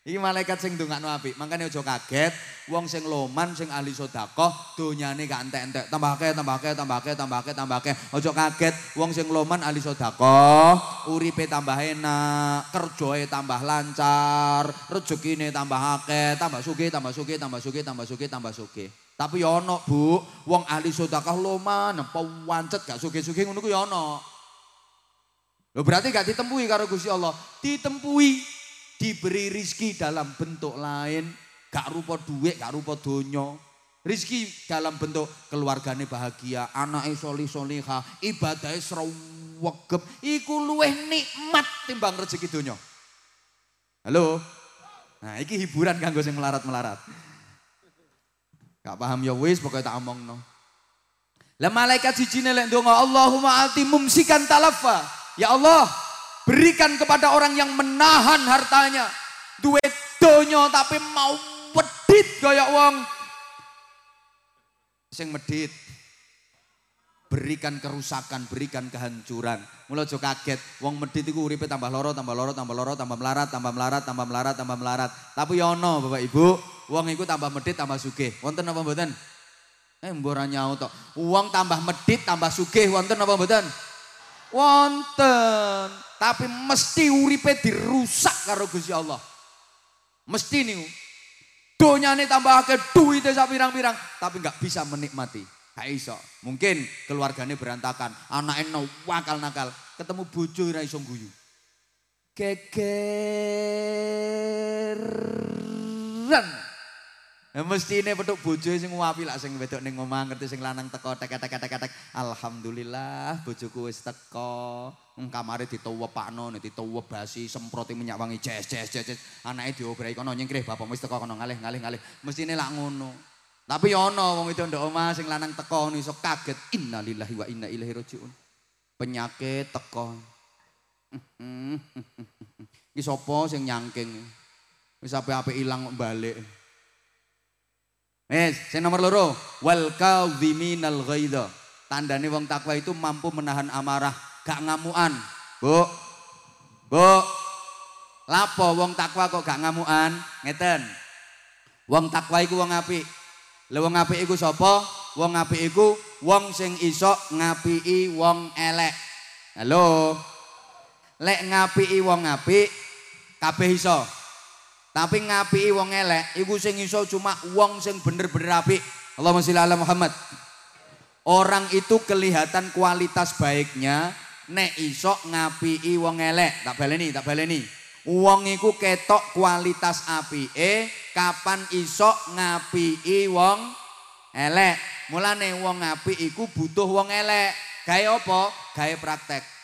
Iki malaikat sing ndongakno apik. Mangkane aja kaget, wong sing loman sing ahli sedekah donyane gak entek-entek. Tambahke, tambahke, tambahke, tambahke, tambahke. Aja kaget, wong sing loman ahli sedekah, uripe tambah enak, kerjoe tambah lancar, rezekine tambah akeh, tambah sugih, tambah sugih, tambah sugih, tambah sugih, tambah sugih. Tapi ya ono, Bu, wong ahli sedekah loman, apa wancet gak sugih-sugih ngono ku ya ono. Lho berarti gak ditempui karo Gusti Allah, ditempui diberi rizki dalam bentuk lain, gak rupa duit, gak rupa donya. Rizki dalam bentuk keluarganya bahagia, anaknya solih solihah, ibadahnya serawegep, iku luweh nikmat timbang rezeki donya. Halo? Nah, iki hiburan kanggo sing melarat-melarat. Gak paham ya wis pokoknya tak omong no. Lah malaikat siji lek ndonga Allahumma ati mumsikan talafa. Ya Allah, Berikan kepada orang yang menahan hartanya. Duit donyo tapi mau medit gaya wong. Sing medit. Berikan kerusakan, berikan kehancuran. Mulai jo kaget, wong medit itu uripe tambah loro, tambah loro, tambah loro, tambah melarat, tambah melarat, tambah melarat, tambah melarat. Tapi yono Bapak Ibu, wong itu tambah medit, tambah sugih. Wonten apa mboten? Eh mbora nyau tok. Uang tambah medit, tambah sugih. Wonten apa mboten? Wonten. Tapi mesti uripe dirusak karo Gusti Allah. Mesti nih. Donyane tambah akeh duitnya sak pirang-pirang, tapi nggak bisa menikmati. Gak iso. Mungkin keluarganya berantakan, anaknya wakal nakal, ketemu bojo ora iso guyu. Gegeran. Ya mesti ini petuk bojo sing wapi lah sing wedok ning omah ngerti sing lanang teko tek tek tek tek. Alhamdulillah bojoku wis teko. Wong kamare ditowepakno, ditowebasi semproti minyak wangi jes jes jes. jes. Anake diobrai kono nyengkrih bapak wis teko kono ngalih ngalih ngalih. Mestine lak ngono. Tapi ana wong itu ndok omah sing lanang teko iso kaget. Innalillahi wa inna ilaihi rajiun. Penyakit teko. Iki sapa sing nyangking? Wis ape-ape ilang balik. Wes, sing nomor loro, wal kadhiminal ghaidha. Tandane wong takwa itu mampu menahan amarah, gak ngamuan. Bu. Bu. Lapo wong takwa kok gak ngamuan? Ngeten. Wong takwa iku wong apik. Lah wong apik iku sapa? Wong apik iku wong sing iso ngapiki wong elek. Halo. Lek ngapiki wong apik kabeh iso. Tapi ngapi wong elek iku sing iso cuma wong sing bener-bener apik. Allahumma sholli ala Muhammad. Orang itu kelihatan kualitas baiknya nek iso ngapi wong elek. Tak baleni, tak baleni. Wong iku ketok kualitas apike kapan iso ngapi wong elek. Mulane wong apik iku butuh wong elek. Gawe apa? Gawe praktek.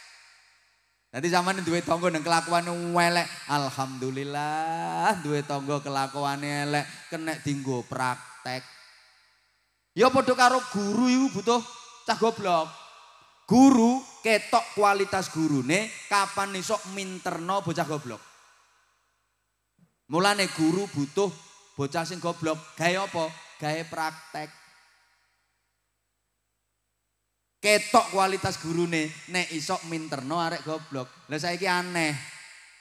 Jadi zaman duwe tonggo nang kelakuan elek, alhamdulillah duwe tonggo kelakuan elek, kena dinggo praktek. Ya padha karo guru iku butuh cah goblok. Guru ketok kualitas gurune kapan iso minterno bocah goblok. Mulane guru butuh bocah sing goblok, gawe apa? Gawe praktek. Ketok kualitas gurune nek isok minterno arek goblok. Lah saiki aneh.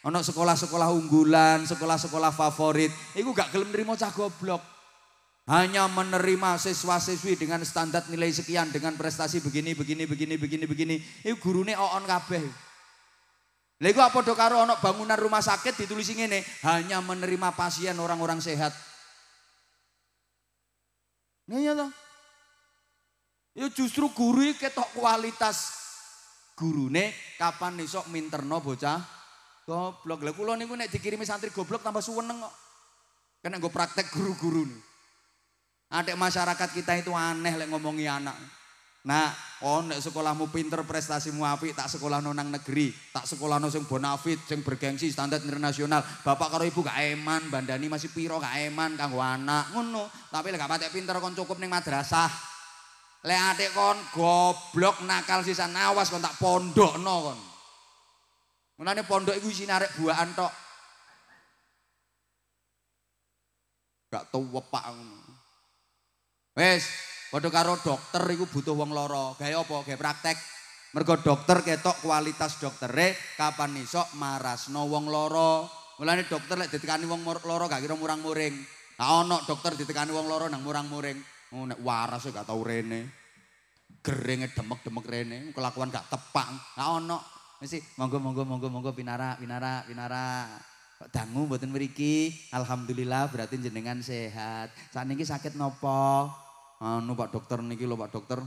Ana sekolah-sekolah unggulan, sekolah-sekolah favorit, iku gak gelem nrimo cah goblok. Hanya menerima siswa-siswi dengan standar nilai sekian, dengan prestasi begini, begini, begini, begini, begini. Iku gurune oon kabeh. Lha iku apa do karo ana bangunan rumah sakit ditulisi ngene, hanya menerima pasien orang-orang sehat. Nih ya toh. Ya justru guru ketok kualitas gurune kapan esok minterno bocah goblok. Lah kula niku nek dikirimi santri goblok tambah suweneng kok. Kena gue praktek guru-guru nih. Adek masyarakat kita itu aneh lek ngomongi anak. Nah, oh nek sekolahmu pinter, prestasimu api, tak sekolah nonang negeri, tak sekolah no sing bonafit, sing bergengsi standar internasional. Bapak karo ibu gak eman, bandani masih piro gak eman kanggo anak, ngono. Tapi lek gak patek pinter kon cukup ning madrasah. Le adik kon goblok nakal sisa nawas kon tak pondok no kon. Mulane pondok iku isine arek buahan tok. Gak tau wepak ngono. Wes, padha karo dokter iku butuh wong loro. Gawe apa? Gawe praktek. Mergo dokter ketok kualitas doktere kapan iso marasno wong loro. Mulane dokter lek ditekani wong loro gak kira murang-muring. Nah ono dokter ditekani wong loro nang murang-muring. Oh nek waras gak tau rene. Gerenge demek-demek rene, kelakuan gak tepak. Gak ono. Mesti monggo monggo monggo monggo pinara pinara pinara. Kok dangu mboten mriki? Alhamdulillah berarti jenengan sehat. Saat niki sakit nopo? Anu Pak dokter niki lho Pak dokter.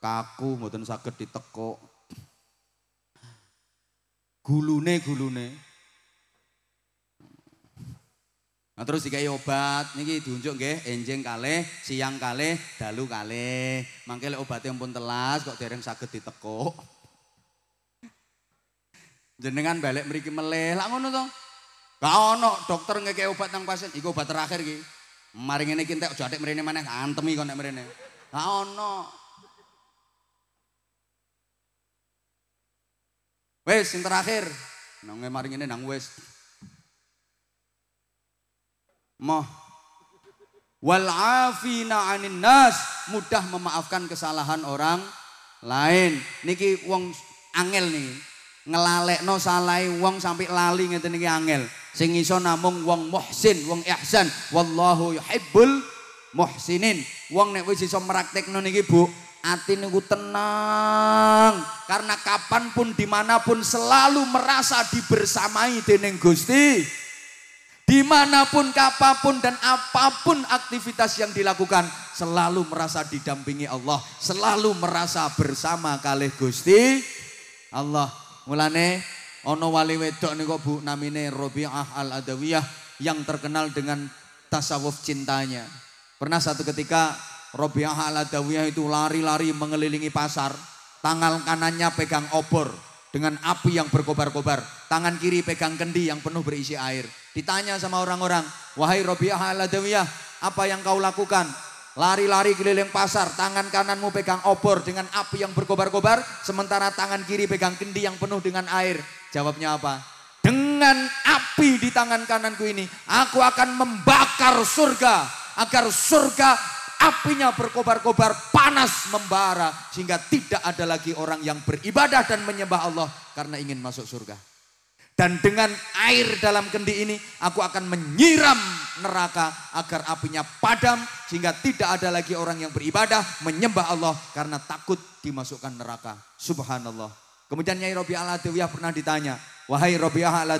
Kaku mboten saged ditekuk. Gulune gulune. Nah terus dikai obat, niki diunjuk nggih, enjing kalih, siang kalih, dalu kalih. Mangke lek obate pun telas kok dereng saged ditekuk. Jenengan balik mriki meleh, lak ngono to. Gak ono dokter ngekek obat nang pasien, iku obat terakhir iki. Mari ngene iki entek aja atik mrene maneh, antemi kok nek mrene. Gak ono. Wes sing terakhir. Nang mari ngene nang wis. Moh. Wal afina anin nas. Mudah memaafkan kesalahan orang lain. Niki wong angel nih. Ngelalekno salai wong sampai lali ngeten niki angel. Sing iso namung wong muhsin wong ihsan. Wallahu yuhibbul muhsinin. Wong nek wis iso meraktekno niki Bu hati niku tenang. Karena kapanpun dimanapun selalu merasa dibersamai dening Gusti Di mana pun, kapapun, dan apa pun aktivitas yang dilakukan, selalu merasa didampingi Allah, selalu merasa bersama kalih Gusti Allah. Mulane ono wali wedok niku Bu namine Robi'ah Al-Adawiyah yang terkenal dengan tasawuf cintanya. Pernah satu ketika Robi'ah Al-Adawiyah itu lari-lari mengelilingi pasar, tangan kanannya pegang obor, dengan api yang berkobar-kobar. Tangan kiri pegang kendi yang penuh berisi air. Ditanya sama orang-orang, wahai Robiah al-Adawiyah, apa yang kau lakukan? Lari-lari keliling pasar, tangan kananmu pegang obor dengan api yang berkobar-kobar, sementara tangan kiri pegang kendi yang penuh dengan air. Jawabnya apa? Dengan api di tangan kananku ini, aku akan membakar surga agar surga apinya berkobar-kobar panas membara sehingga tidak ada lagi orang yang beribadah dan menyembah Allah karena ingin masuk surga. Dan dengan air dalam kendi ini aku akan menyiram neraka agar apinya padam sehingga tidak ada lagi orang yang beribadah menyembah Allah karena takut dimasukkan neraka. Subhanallah. Kemudian Nyai Robi al pernah ditanya, "Wahai Robi al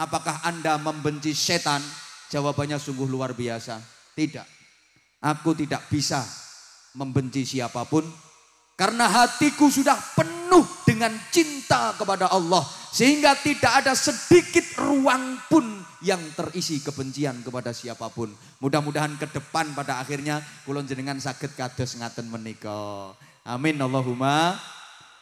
apakah Anda membenci setan?" Jawabannya sungguh luar biasa. Tidak. Aku tidak bisa membenci siapa pun karena hatiku sudah penuh dengan cinta kepada Allah sehingga tidak ada sedikit ruang pun yang terisi kebencian kepada siapa pun. Mudah-mudahan ke depan pada akhirnya kulon jenengan sakit kados ngaten menika. Amin Allahumma.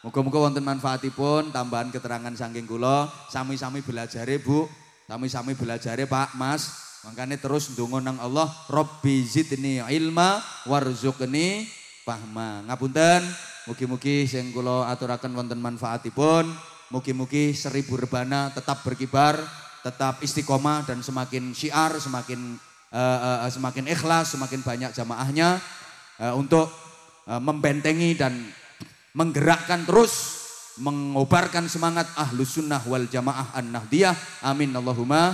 Muga-muga wonten manfaatipun tambahan keterangan saking kula sami-sami belajare Bu, sami-sami belajare Pak, Mas. Makanya terus ndonga nang Allah, Rabbi zidni ilma warzuqni fahma. Ngapunten, mugi-mugi sing kula aturaken wonten manfaatipun. Mugi-mugi seribu rebana tetap berkibar, tetap istiqomah dan semakin syiar, semakin uh, uh, semakin ikhlas, semakin banyak jamaahnya uh, untuk uh, membentengi dan menggerakkan terus mengobarkan semangat ahlu sunnah wal jamaah an nahdiyah amin Allahumma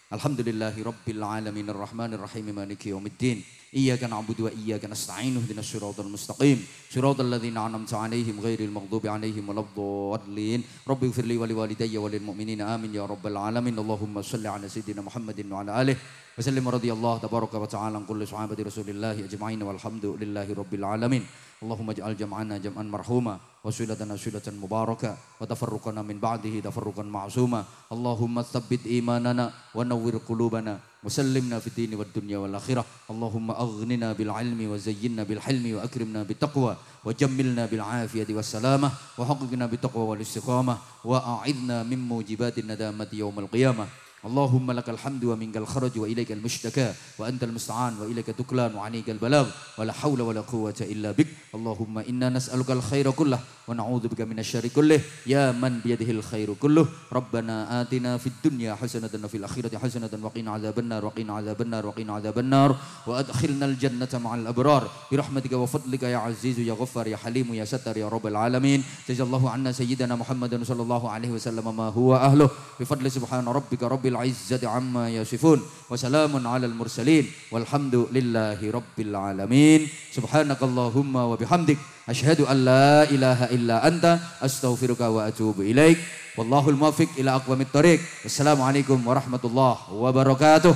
الحمد لله رب العالمين الرحمن الرحيم مالك يوم الدين إياك نعبد وإياك نستعين اهدنا الصراط المستقيم صراط الذين أنعمت عليهم غير المغضوب عليهم ولا الضالين رب اغفر لي ولوالدي وللمؤمنين آمين يا رب العالمين اللهم صل على سيدنا محمد وعلى آله وسلم رضي الله تبارك وتعالى عن كل صحابة رسول الله أجمعين والحمد لله رب العالمين اللهم اجعل جمعنا جمعا مرحوما وسلتنا سلة مباركة وتفرقنا من بعده تفرقا معصوما اللهم ثبت إيماننا ونور نور قلوبنا وسلمنا في الدين والدنيا والآخرة. اللهم أغننا بالعلم وزينا بالحلم وأكرمنا بالتقوى وجملنا بالعافية والسلامة وحققنا بالتقوى والاستقامة وأعذنا من موجبات الندامة يوم القيامة. اللهم لك الحمد ومنك الخرج وإليك المشتكى وأنت المستعان وإليك تكلان وعنيك البلاغ ولا حول ولا قوة إلا بك. اللهم إنا نسألك الخير كله ونعوذ بك من الشر كله. يا من بيده الخير كله. ربنا آتنا في الدنيا حسنة وفي الآخرة حسنة وقنا عذاب النار وقنا عذاب النار وقنا عذاب النار. وأدخلنا الجنة مع الأبرار. برحمتك وفضلك يا عزيز يا غفار يا حليم يا ستر يا رب العالمين. جزا الله عنا سيدنا محمد صلى الله عليه وسلم ما هو أهله. بفضل سبحان ربك رب العزة عما يصفون وسلام على المرسلين والحمد لله رب العالمين سبحانك اللهم وبحمدك أشهد أن لا إله إلا أنت أستغفرك وأتوب إليك والله الموفق إلى أقوم الطريق السلام عليكم ورحمة الله وبركاته